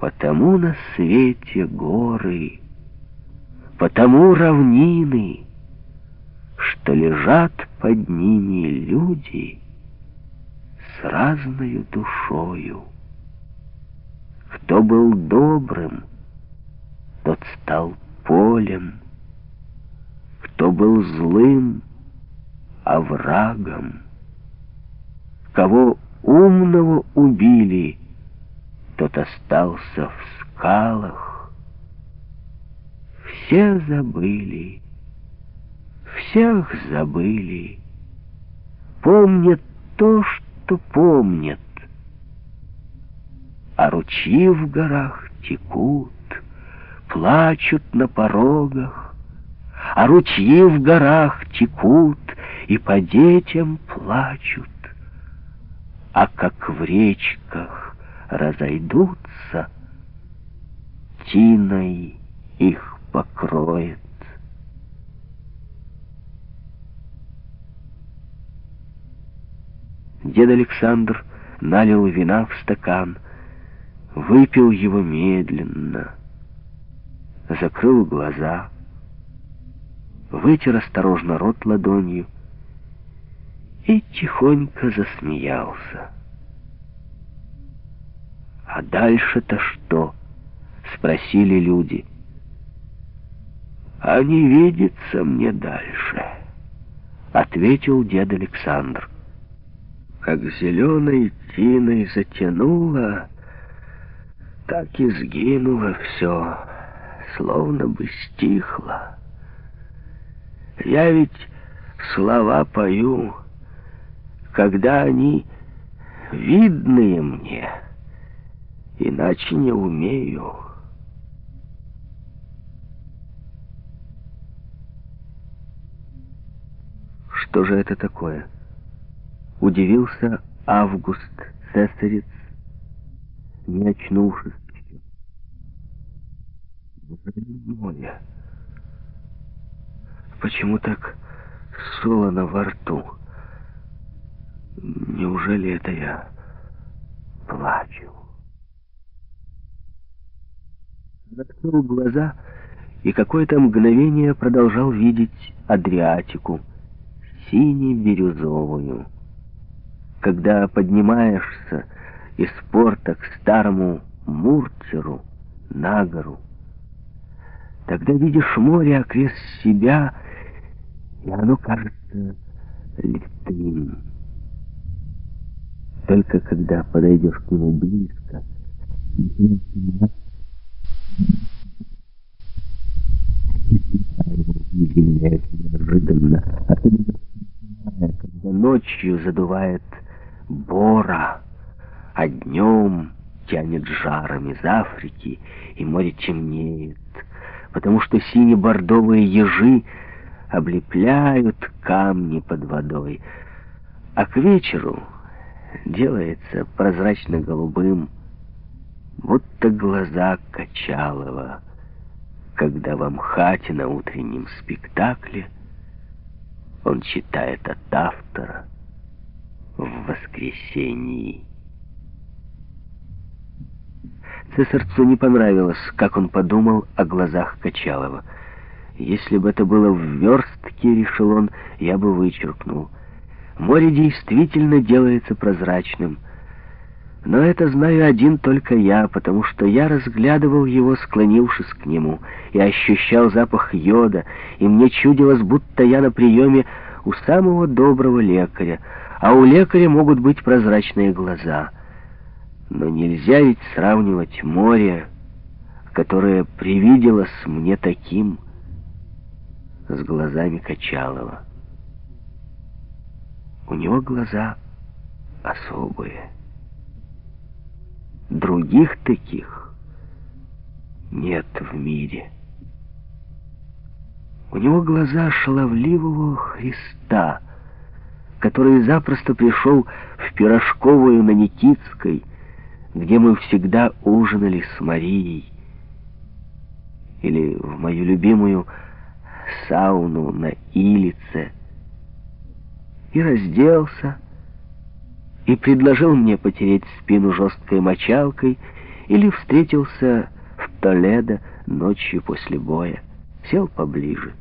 Потому на свете горы, потому равнины, что лежат под ними люди с разною душою. Кто был добрым, тот стал полем, кто был злым, оврагом. Кого умного убили, тот остался в скалах. Все забыли, всех забыли, помнят то, что помнят. А ручьи в горах текут, плачут на порогах, а ручьи в горах текут и по детям плачут. А как в речках разойдутся, тиной их покроет. Дед Александр налил вина в стакан, выпил его медленно, закрыл глаза, вытер осторожно рот ладонью и тихонько засмеялся. «А дальше-то что?» — спросили люди. «А не видится мне дальше», — ответил дед Александр. Как зеленой тиной затянуло, так и сгинуло все, словно бы стихло. Я ведь слова пою, когда они видные мне, иначе не умею. Что же это такое? Удивился Август Цесарец, не очнувшись. Почему так солоно во рту? Неужели это я плачу? Открыл глаза и какое-то мгновение продолжал видеть Адриатику, сине-бирюзовую. Когда поднимаешься из порта к старому Муртеру на гору, тогда видишь море окрест себя, и оно кажется литым. Только когда подойдешь к нему близко, неожиданно, особенно когда ночью задувает бора, а днем тянет жаром из Африки, и море темнеет, потому что сине-бордовые ежи облепляют камни под водой, а к вечеру делается прозрачно-голубым, будто глаза Качалова, когда в Амхате на утреннем спектакле он читает от автора в воскресенье. Цесарцу не понравилось, как он подумал о глазах Качалова. Если бы это было в верстке, решил он, я бы вычеркнул. Море действительно делается прозрачным. Но это знаю один только я, потому что я разглядывал его, склонившись к нему, и ощущал запах йода, и мне чудилось, будто я на приеме у самого доброго лекаря, а у лекаря могут быть прозрачные глаза. Но нельзя ведь сравнивать море, которое привиделось мне таким, с глазами Качалова. У него глаза особые. Других таких нет в мире. У него глаза шаловливого Христа, который запросто пришел в Пирожковую на Никитской, где мы всегда ужинали с Марией, или в мою любимую сауну на Илице, и разделся, и предложил мне потереть спину жесткой мочалкой, или встретился в Толедо ночью после боя, сел поближе.